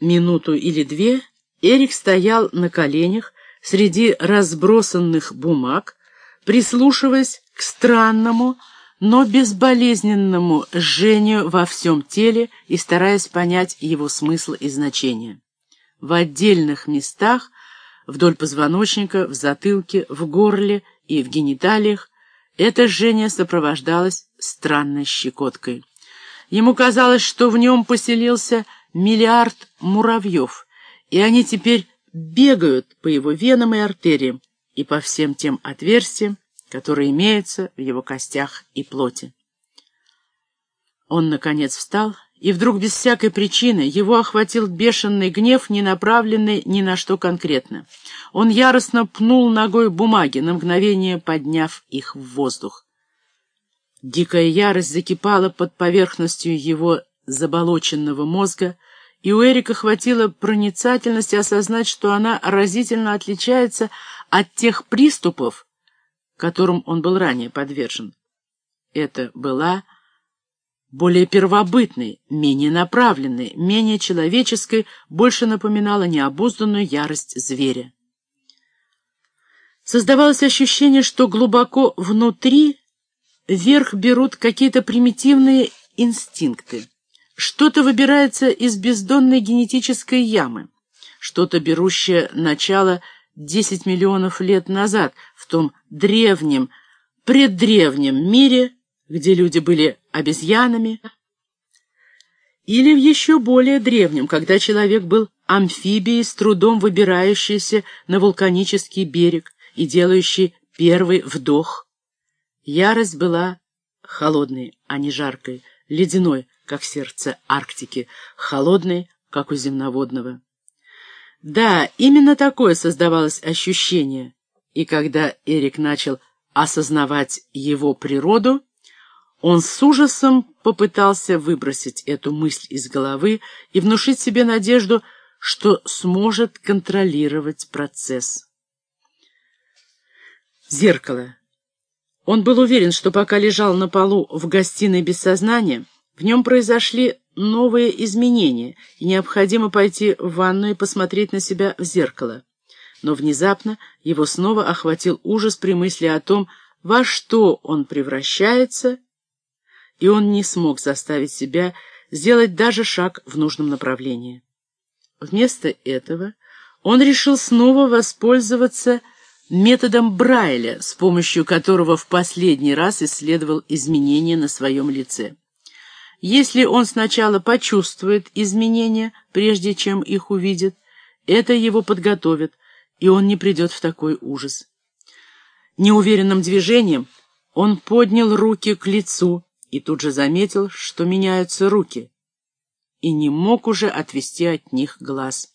Минуту или две Эрик стоял на коленях среди разбросанных бумаг, прислушиваясь к странному, но безболезненному жжению во всем теле и стараясь понять его смысл и значение. В отдельных местах, вдоль позвоночника, в затылке, в горле и в гениталиях, это жжение сопровождалось странной щекоткой. Ему казалось, что в нем поселился миллиард муравьев, и они теперь бегают по его венам и артериям и по всем тем отверстиям, которые имеются в его костях и плоти. Он, наконец, встал, и вдруг без всякой причины его охватил бешеный гнев, не направленный ни на что конкретно. Он яростно пнул ногой бумаги, на мгновение подняв их в воздух. Дикая ярость закипала под поверхностью его заболоченного мозга, и у Эрика хватило проницательности осознать, что она разительно отличается от тех приступов, которым он был ранее подвержен. Это была более первобытной, менее направленной, менее человеческой, больше напоминала необузданную ярость зверя. Создавалось ощущение, что глубоко внутри верх берут какие-то примитивные инстинкты. Что-то выбирается из бездонной генетической ямы, что-то берущее начало 10 миллионов лет назад в том древнем, преддревнем мире, где люди были обезьянами, или в еще более древнем, когда человек был амфибией, с трудом выбирающейся на вулканический берег и делающий первый вдох. Ярость была холодной, а не жаркой, ледяной, как сердце Арктики, холодной, как у земноводного. Да, именно такое создавалось ощущение, и когда Эрик начал осознавать его природу, он с ужасом попытался выбросить эту мысль из головы и внушить себе надежду, что сможет контролировать процесс. Зеркало. Он был уверен, что пока лежал на полу в гостиной без сознания, в нем произошли новые изменения, и необходимо пойти в ванну и посмотреть на себя в зеркало. Но внезапно его снова охватил ужас при мысли о том, во что он превращается, и он не смог заставить себя сделать даже шаг в нужном направлении. Вместо этого он решил снова воспользоваться методом Брайля, с помощью которого в последний раз исследовал изменения на своем лице. Если он сначала почувствует изменения, прежде чем их увидит, это его подготовит, и он не придет в такой ужас. Неуверенным движением он поднял руки к лицу и тут же заметил, что меняются руки, и не мог уже отвести от них глаз.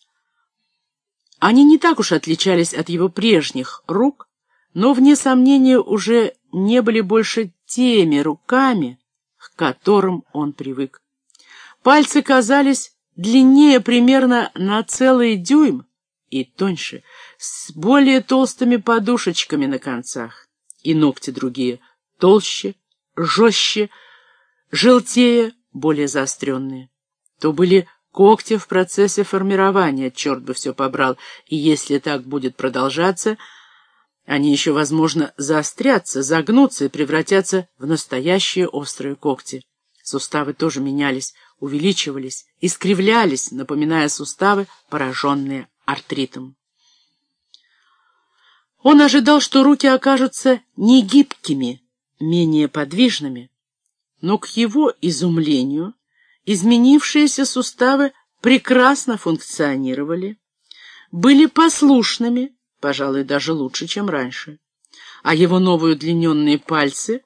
Они не так уж отличались от его прежних рук, но, вне сомнения, уже не были больше теми руками, которым он привык. Пальцы казались длиннее примерно на целый дюйм и тоньше, с более толстыми подушечками на концах, и ногти другие толще, жестче, желтее, более заостренные. То были когти в процессе формирования, черт бы все побрал, и если так будет продолжаться, они еще, возможно, заострятся, загнутся и превратятся в настоящие острые когти. Суставы тоже менялись, увеличивались, искривлялись, напоминая суставы, пораженные артритом. Он ожидал, что руки окажутся не гибкими, менее подвижными, но к его изумлению изменившиеся суставы прекрасно функционировали, были послушными, пожалуй, даже лучше, чем раньше, а его новые удлиненные пальцы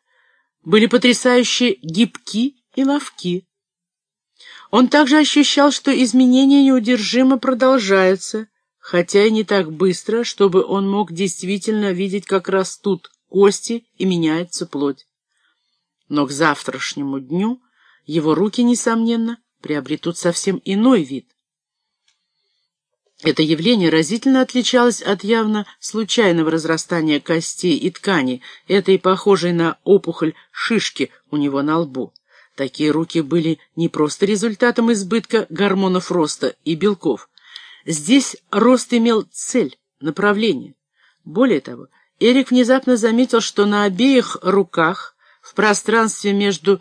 были потрясающе гибки и ловки. Он также ощущал, что изменения неудержимо продолжаются, хотя и не так быстро, чтобы он мог действительно видеть, как растут кости и меняется плоть. Но к завтрашнему дню его руки, несомненно, приобретут совсем иной вид. Это явление разительно отличалось от явно случайного разрастания костей и тканей, этой похожей на опухоль шишки у него на лбу. Такие руки были не просто результатом избытка гормонов роста и белков. Здесь рост имел цель, направление. Более того, Эрик внезапно заметил, что на обеих руках, в пространстве между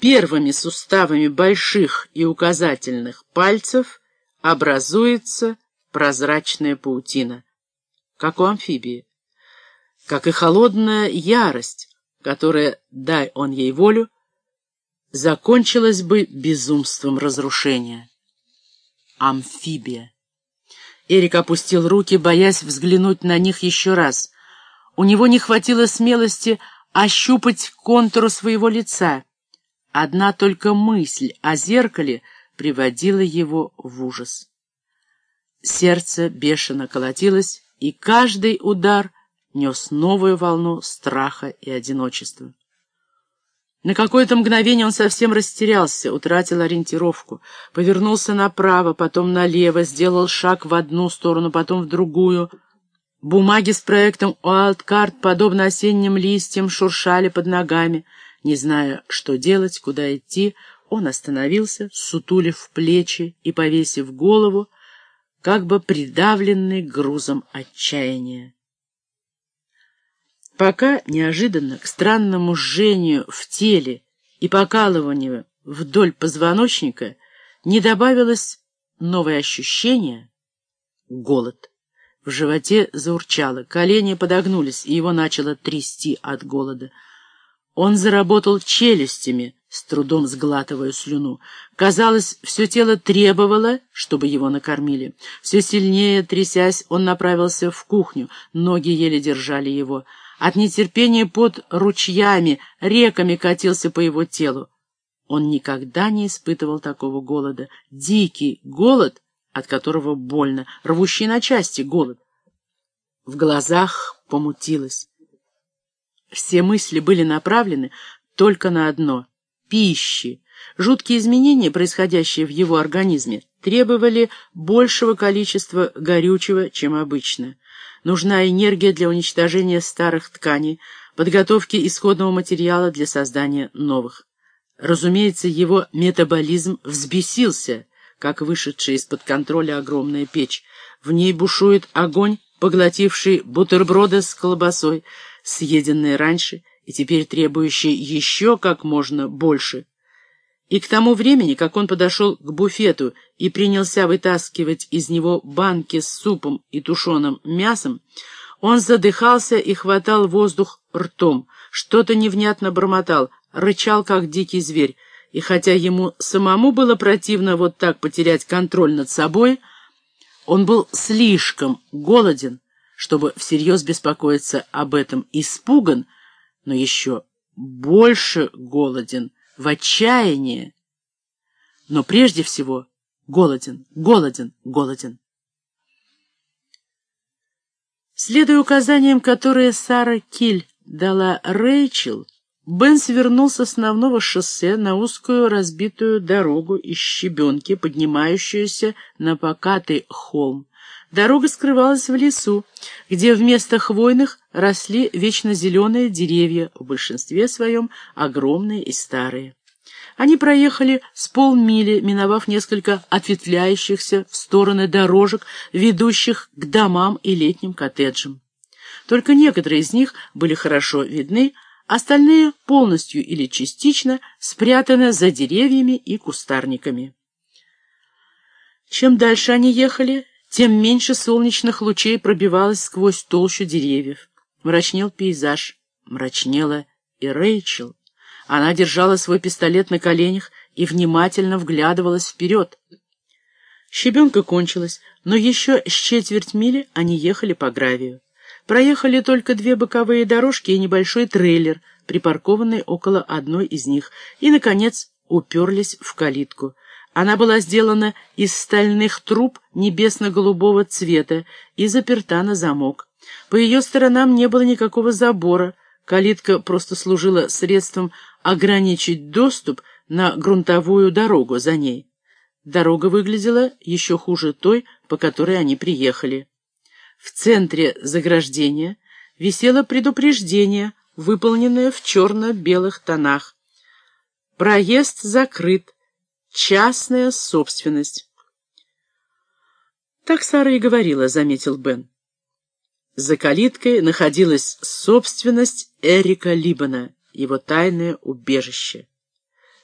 первыми суставами больших и указательных пальцев, образуется прозрачная паутина, как у амфибии, как и холодная ярость, которая, дай он ей волю, закончилась бы безумством разрушения. Амфибия. Эрик опустил руки, боясь взглянуть на них еще раз. У него не хватило смелости ощупать контуру своего лица. Одна только мысль о зеркале приводила его в ужас. Сердце бешено колотилось, и каждый удар нес новую волну страха и одиночества. На какое-то мгновение он совсем растерялся, утратил ориентировку, повернулся направо, потом налево, сделал шаг в одну сторону, потом в другую. Бумаги с проектом Уайлдкарт, подобно осенним листьям, шуршали под ногами. Не зная, что делать, куда идти, он остановился, сутулив плечи и повесив голову, как бы придавленный грузом отчаяния пока неожиданно к странному жжению в теле и покалыванию вдоль позвоночника не добавилось новое ощущение — голод. В животе заурчало, колени подогнулись, и его начало трясти от голода. Он заработал челюстями, с трудом сглатывая слюну. Казалось, все тело требовало, чтобы его накормили. Все сильнее, трясясь, он направился в кухню, ноги еле держали его — от нетерпения под ручьями, реками катился по его телу. Он никогда не испытывал такого голода. Дикий голод, от которого больно, рвущий на части голод. В глазах помутилось. Все мысли были направлены только на одно — пищи. Жуткие изменения, происходящие в его организме, требовали большего количества горючего, чем обычно. Нужна энергия для уничтожения старых тканей, подготовки исходного материала для создания новых. Разумеется, его метаболизм взбесился, как вышедшая из-под контроля огромная печь. В ней бушует огонь, поглотивший бутерброды с колбасой, съеденные раньше и теперь требующий еще как можно больше. И к тому времени, как он подошел к буфету и принялся вытаскивать из него банки с супом и тушеным мясом, он задыхался и хватал воздух ртом, что-то невнятно бормотал, рычал, как дикий зверь, и хотя ему самому было противно вот так потерять контроль над собой, он был слишком голоден, чтобы всерьез беспокоиться об этом, испуган, но еще больше голоден, в отчаянии. Но прежде всего голоден, голоден, голоден. Следуя указаниям, которые Сара Киль дала Рэйчел, Бен свернул с основного шоссе на узкую разбитую дорогу из щебенки, поднимающуюся на покатый холм. Дорога скрывалась в лесу, где вместо хвойных росли вечно зеленые деревья, в большинстве своем огромные и старые. Они проехали с полмили, миновав несколько ответвляющихся в стороны дорожек, ведущих к домам и летним коттеджам. Только некоторые из них были хорошо видны, остальные полностью или частично спрятаны за деревьями и кустарниками. Чем дальше они ехали, тем меньше солнечных лучей пробивалось сквозь толщу деревьев. Мрачнел пейзаж, мрачнела и Рэйчел. Она держала свой пистолет на коленях и внимательно вглядывалась вперед. Щебенка кончилась, но еще с четверть мили они ехали по гравию. Проехали только две боковые дорожки и небольшой трейлер, припаркованный около одной из них, и, наконец, уперлись в калитку — она была сделана из стальных труб небесно-голубого цвета и заперта на замок. По ее сторонам не было никакого забора, калитка просто служила средством ограничить доступ на грунтовую дорогу за ней. Дорога выглядела еще хуже той, по которой они приехали. В центре заграждения висело предупреждение, выполненное в черно-белых тонах. Проезд закрыт. Частная собственность. Так Сара и говорила, заметил Бен. За калиткой находилась собственность Эрика Либана, его тайное убежище.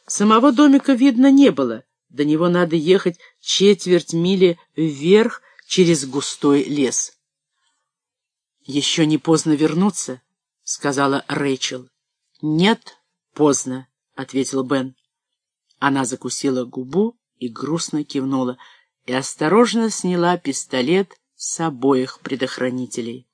Самого домика видно не было, до него надо ехать четверть мили вверх через густой лес. «Еще не поздно вернуться», — сказала Рэйчел. «Нет, поздно», — ответил Бен. Она закусила губу и грустно кивнула, и осторожно сняла пистолет с обоих предохранителей.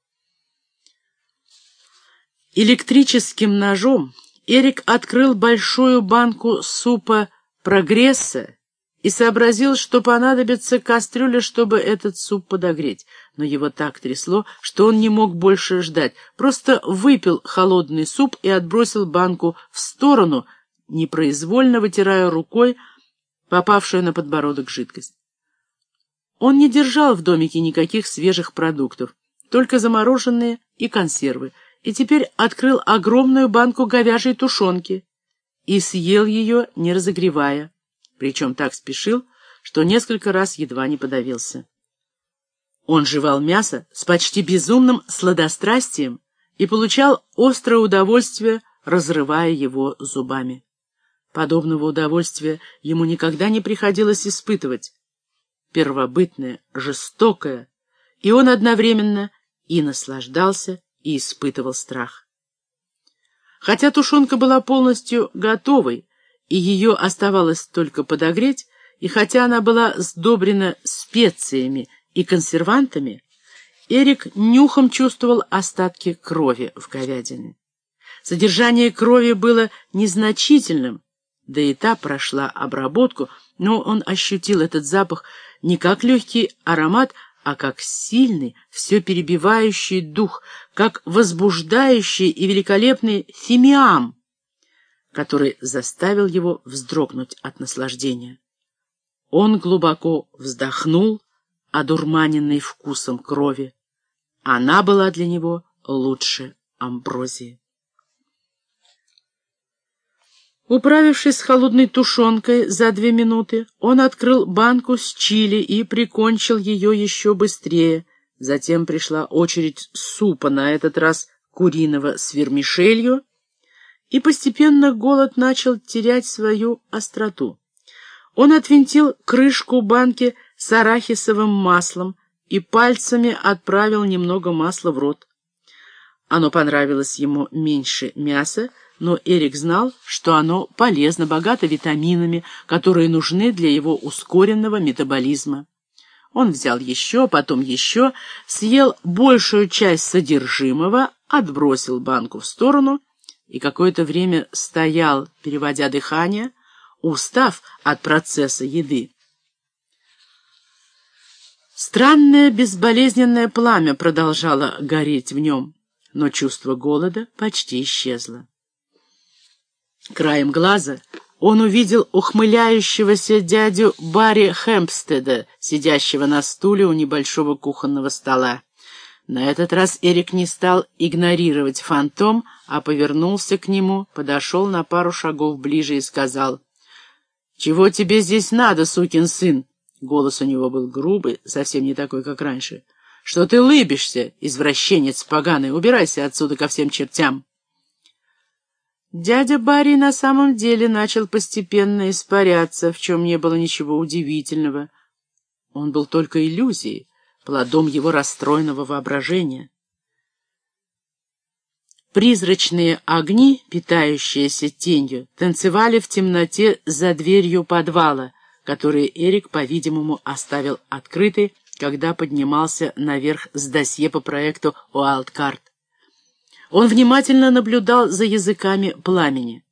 Электрическим ножом Эрик открыл большую банку супа «Прогресса» и сообразил, что понадобится кастрюля, чтобы этот суп подогреть. Но его так трясло, что он не мог больше ждать. Просто выпил холодный суп и отбросил банку в сторону, непроизвольно вытирая рукой попавшую на подбородок жидкость. Он не держал в домике никаких свежих продуктов, только замороженные и консервы, и теперь открыл огромную банку говяжьей тушенки и съел ее, не разогревая, причем так спешил, что несколько раз едва не подавился. Он жевал мясо с почти безумным сладострастием и получал острое удовольствие, разрывая его зубами. Подобного удовольствия ему никогда не приходилось испытывать. Первобытное, жестокое, и он одновременно и наслаждался, и испытывал страх. Хотя тушенка была полностью готовой, и ее оставалось только подогреть, и хотя она была сдобрена специями и консервантами, Эрик нюхом чувствовал остатки крови в говядине. Содержание крови было незначительным, да и та прошла обработку, но он ощутил этот запах не как легкий аромат, а как сильный, все перебивающий дух, как возбуждающий и великолепный фимиам, который заставил его вздрогнуть от наслаждения. Он глубоко вздохнул, одурманенный вкусом крови. Она была для него лучше амброзии. Управившись с холодной тушенкой за две минуты, он открыл банку с чили и прикончил ее еще быстрее. Затем пришла очередь супа, на этот раз куриного с вермишелью, и постепенно голод начал терять свою остроту. Он отвинтил крышку банки с арахисовым маслом и пальцами отправил немного масла в рот. Оно понравилось ему меньше мяса, но Эрик знал, что оно полезно, богато витаминами, которые нужны для его ускоренного метаболизма. Он взял еще, потом еще, съел большую часть содержимого, отбросил банку в сторону и какое-то время стоял, переводя дыхание, устав от процесса еды. Странное безболезненное пламя продолжало гореть в нем, но чувство голода почти исчезло. Краем глаза он увидел ухмыляющегося дядю Барри Хэмпстеда, сидящего на стуле у небольшого кухонного стола. На этот раз Эрик не стал игнорировать фантом, а повернулся к нему, подошел на пару шагов ближе и сказал, «Чего тебе здесь надо, сукин сын?» Голос у него был грубый, совсем не такой, как раньше. «Что ты лыбишься, извращенец поганый? Убирайся отсюда ко всем чертям!» Дядя Барри на самом деле начал постепенно испаряться, в чем не было ничего удивительного. Он был только иллюзией, плодом его расстроенного воображения. Призрачные огни, питающиеся тенью, танцевали в темноте за дверью подвала, который Эрик, по-видимому, оставил открытой, когда поднимался наверх с досье по проекту «Уайлдкарт». Он внимательно наблюдал за языками пламени.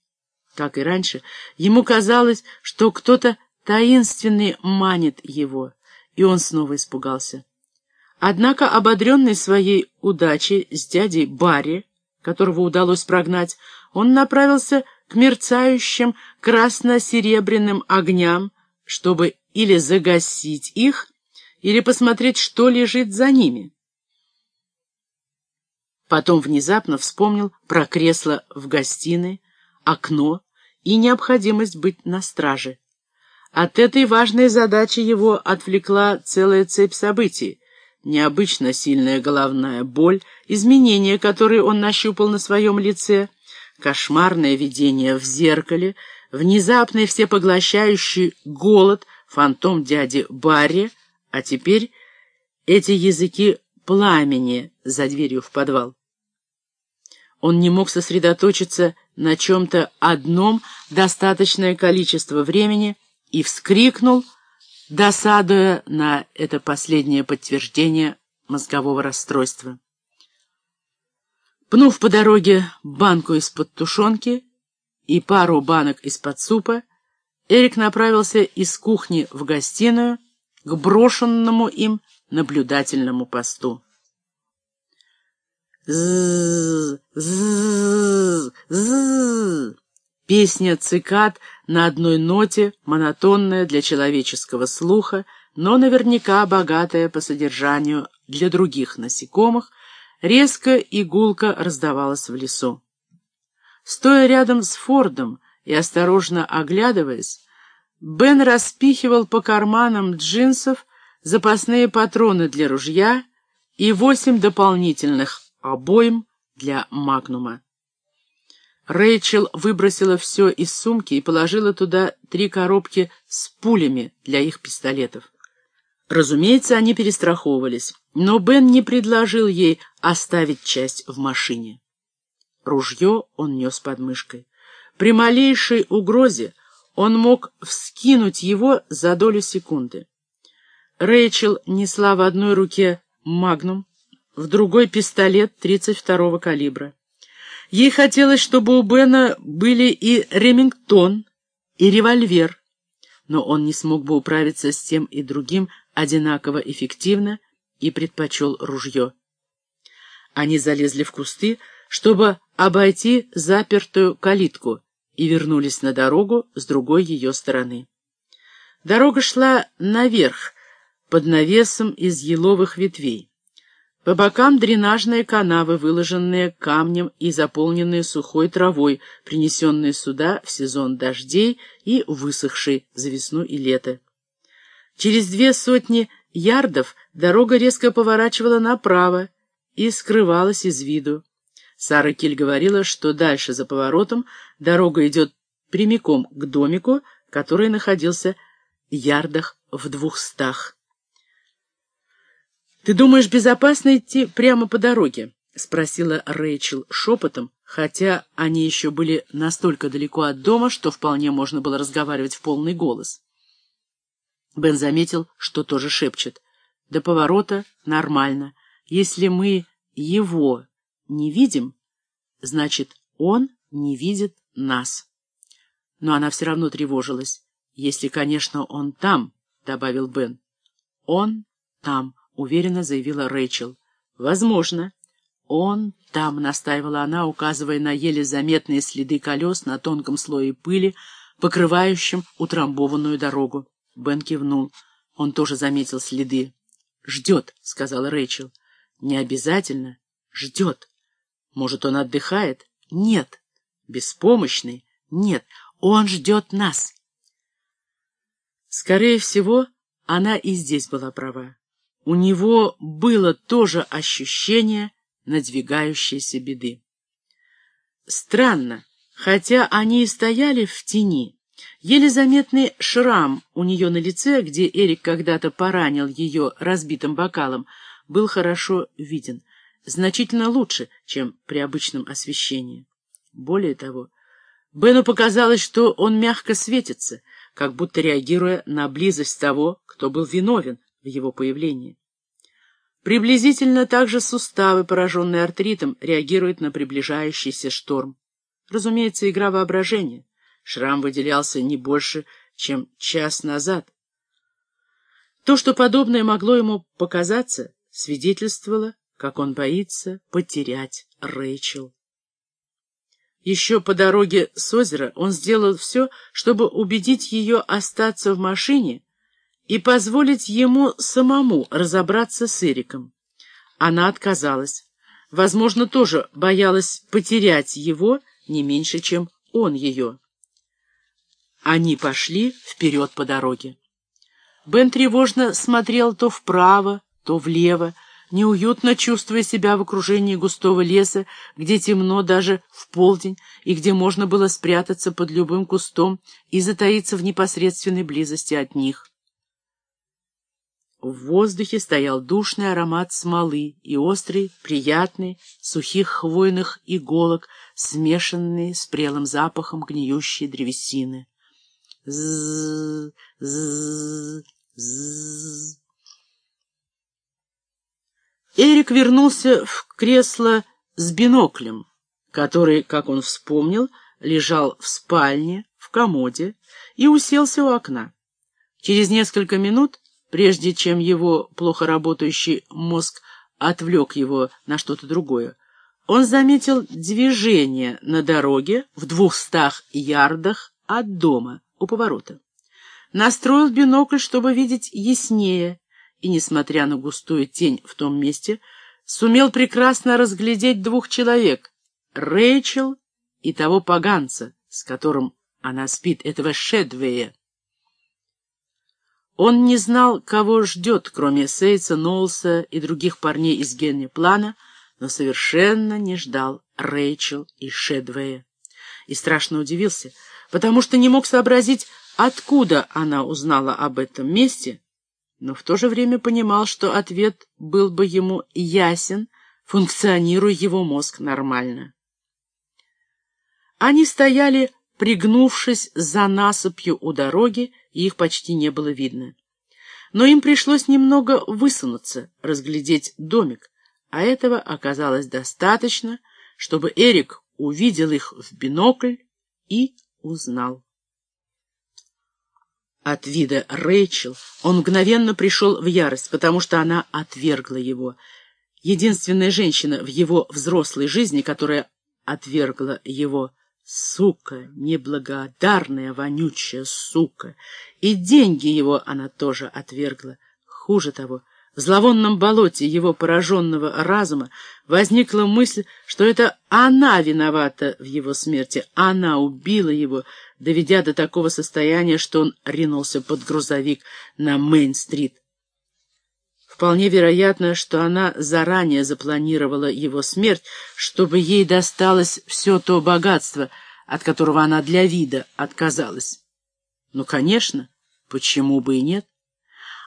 Как и раньше, ему казалось, что кто-то таинственный манит его, и он снова испугался. Однако, ободренный своей удачей с дядей Барри, которого удалось прогнать, он направился к мерцающим красно-серебряным огням, чтобы или загасить их, или посмотреть, что лежит за ними. Потом внезапно вспомнил про кресло в гостиной, окно и необходимость быть на страже. От этой важной задачи его отвлекла целая цепь событий, необычно сильная головная боль, изменения, которые он нащупал на своем лице, кошмарное видение в зеркале, внезапный всепоглощающий голод, фантом дяди Барри, а теперь эти языки пламени за дверью в подвал. Он не мог сосредоточиться на чем-то одном достаточное количество времени и вскрикнул, досадуя на это последнее подтверждение мозгового расстройства. Пнув по дороге банку из-под тушенки и пару банок из-под супа, Эрик направился из кухни в гостиную к брошенному им наблюдательному посту. З, з, з. Песня цикад на одной ноте, монотонная для человеческого слуха, но наверняка богатая по содержанию для других насекомых, резко и раздавалась в лесу. Стоя рядом с Фордом и осторожно оглядываясь, Бен распихивал по карманам джинсов запасные патроны для ружья и восемь дополнительных обоим для магнума. Рэйчел выбросила все из сумки и положила туда три коробки с пулями для их пистолетов. Разумеется, они перестраховывались, но Бен не предложил ей оставить часть в машине. Ружье он нес под мышкой. При малейшей угрозе он мог вскинуть его за долю секунды. Рэйчел несла в одной руке магнум, в другой пистолет 32-го калибра. Ей хотелось, чтобы у Бена были и ремингтон, и револьвер, но он не смог бы управиться с тем и другим одинаково эффективно и предпочел ружье. Они залезли в кусты, чтобы обойти запертую калитку, и вернулись на дорогу с другой ее стороны. Дорога шла наверх, под навесом из еловых ветвей. По бокам дренажные канавы, выложенные камнем и заполненные сухой травой, принесенные сюда в сезон дождей и высохшей за весну и лето. Через две сотни ярдов дорога резко поворачивала направо и скрывалась из виду. Сара Киль говорила, что дальше за поворотом дорога идет прямиком к домику, который находился ярдах в двухстах. «Ты думаешь, безопасно идти прямо по дороге?» — спросила Рэйчел шепотом, хотя они еще были настолько далеко от дома, что вполне можно было разговаривать в полный голос. Бен заметил, что тоже шепчет. «До поворота нормально. Если мы его не видим, значит, он не видит нас». Но она все равно тревожилась. «Если, конечно, он там», — добавил Бен. «Он там». — уверенно заявила Рэйчел. «Возможно». «Он там», — настаивала она, указывая на еле заметные следы колес на тонком слое пыли, покрывающем утрамбованную дорогу. Бен кивнул. Он тоже заметил следы. «Ждет», — сказала Рэйчел. «Не обязательно. Ждет. Может, он отдыхает? Нет. Беспомощный? Нет. Он ждет нас». Скорее всего, она и здесь была права у него было тоже ощущение надвигающейся беды. Странно, хотя они и стояли в тени, еле заметный шрам у нее на лице, где Эрик когда-то поранил ее разбитым бокалом, был хорошо виден, значительно лучше, чем при обычном освещении. Более того, Бену показалось, что он мягко светится, как будто реагируя на близость того, кто был виновен, в его появлении. Приблизительно так же суставы, пораженные артритом, реагируют на приближающийся шторм. Разумеется, игра воображения. Шрам выделялся не больше, чем час назад. То, что подобное могло ему показаться, свидетельствовало, как он боится потерять Рэйчел. Еще по дороге с озера он сделал все, чтобы убедить ее остаться в машине и позволить ему самому разобраться с Эриком. Она отказалась. Возможно, тоже боялась потерять его не меньше, чем он ее. Они пошли вперед по дороге. Бен тревожно смотрел то вправо, то влево, неуютно чувствуя себя в окружении густого леса, где темно даже в полдень и где можно было спрятаться под любым кустом и затаиться в непосредственной близости от них. В воздухе стоял душный аромат смолы и острый, приятный, сухих хвойных иголок, смешанный с прелым запахом гниющей древесины. З, з, з. Эрик вернулся в кресло с биноклем, который, как он вспомнил, лежал в спальне, в комоде, и уселся у окна. Через несколько минут, прежде чем его плохо работающий мозг отвлек его на что-то другое, он заметил движение на дороге в двухстах ярдах от дома у поворота настроил бинокль, чтобы видеть яснее, и, несмотря на густую тень в том месте, сумел прекрасно разглядеть двух человек — Рэйчел и того поганца, с которым она спит, этого Шедвея. Он не знал, кого ждет, кроме Сейца, Ноулса и других парней из Генни Плана, но совершенно не ждал Рэйчел и Шедвея. И страшно удивился, потому что не мог сообразить, откуда она узнала об этом месте, но в то же время понимал, что ответ был бы ему ясен, функционируя его мозг нормально. Они стояли, пригнувшись за насыпью у дороги, и их почти не было видно. Но им пришлось немного высунуться, разглядеть домик, а этого оказалось достаточно, чтобы Эрик увидел их в бинокль и узнал. От вида Рэйчел он мгновенно пришел в ярость, потому что она отвергла его. Единственная женщина в его взрослой жизни, которая отвергла его. Сука, неблагодарная, вонючая сука. И деньги его она тоже отвергла. Хуже того, в зловонном болоте его пораженного разума возникла мысль, что это она виновата в его смерти, она убила его, доведя до такого состояния, что он ринулся под грузовик на Мейн-стрит. Вполне вероятно, что она заранее запланировала его смерть, чтобы ей досталось все то богатство, от которого она для вида отказалась. Ну, конечно, почему бы и нет?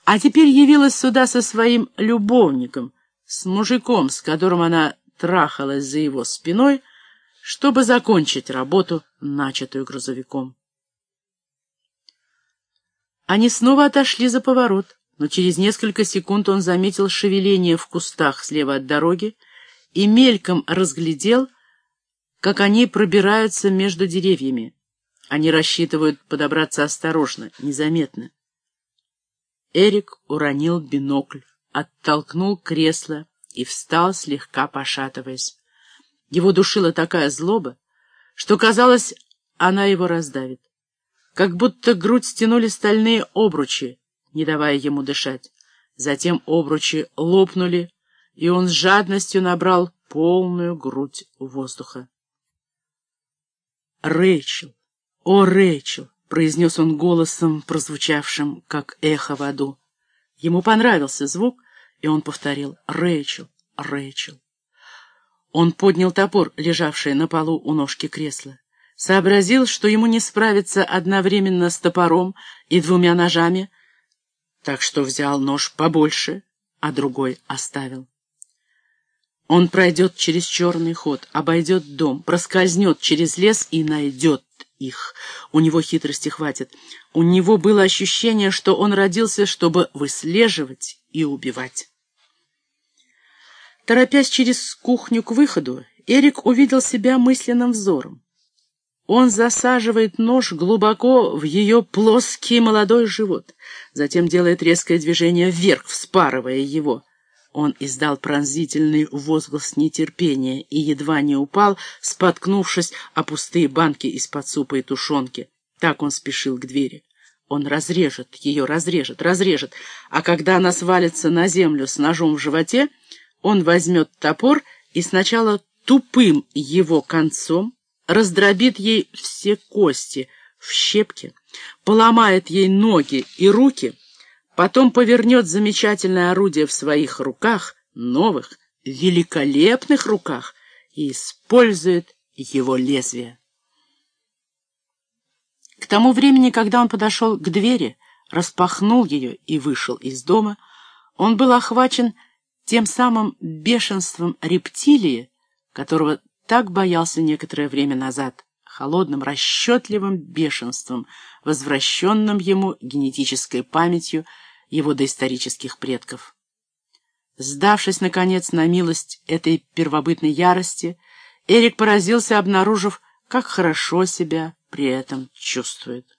а теперь явилась сюда со своим любовником, с мужиком, с которым она трахалась за его спиной, чтобы закончить работу, начатую грузовиком. Они снова отошли за поворот, но через несколько секунд он заметил шевеление в кустах слева от дороги и мельком разглядел, как они пробираются между деревьями. Они рассчитывают подобраться осторожно, незаметно. Эрик уронил бинокль, оттолкнул кресло и встал, слегка пошатываясь. Его душила такая злоба, что, казалось, она его раздавит. Как будто грудь стянули стальные обручи, не давая ему дышать. Затем обручи лопнули, и он с жадностью набрал полную грудь воздуха. «Рэйчел! О, Рэйчел!» — произнес он голосом, прозвучавшим, как эхо в аду. Ему понравился звук, и он повторил «Рэйчел, Рэйчел». Он поднял топор, лежавший на полу у ножки кресла. Сообразил, что ему не справиться одновременно с топором и двумя ножами, так что взял нож побольше, а другой оставил. Он пройдет через черный ход, обойдет дом, проскользнет через лес и найдет их. У него хитрости хватит. У него было ощущение, что он родился, чтобы выслеживать и убивать. Торопясь через кухню к выходу, Эрик увидел себя мысленным взором. Он засаживает нож глубоко в ее плоский молодой живот, затем делает резкое движение вверх, вспарывая его. Он издал пронзительный возглас нетерпения и едва не упал, споткнувшись о пустые банки из-под супа и тушенки. Так он спешил к двери. Он разрежет ее, разрежет, разрежет, а когда она свалится на землю с ножом в животе, он возьмет топор и сначала тупым его концом раздробит ей все кости в щепки, поломает ей ноги и руки, потом повернет замечательное орудие в своих руках, новых, великолепных руках, и использует его лезвие. К тому времени, когда он подошел к двери, распахнул ее и вышел из дома, он был охвачен тем самым бешенством рептилии, которого так боялся некоторое время назад, холодным, расчетливым бешенством, возвращенным ему генетической памятью его доисторических предков. Сдавшись, наконец, на милость этой первобытной ярости, Эрик поразился, обнаружив, как хорошо себя при этом чувствует.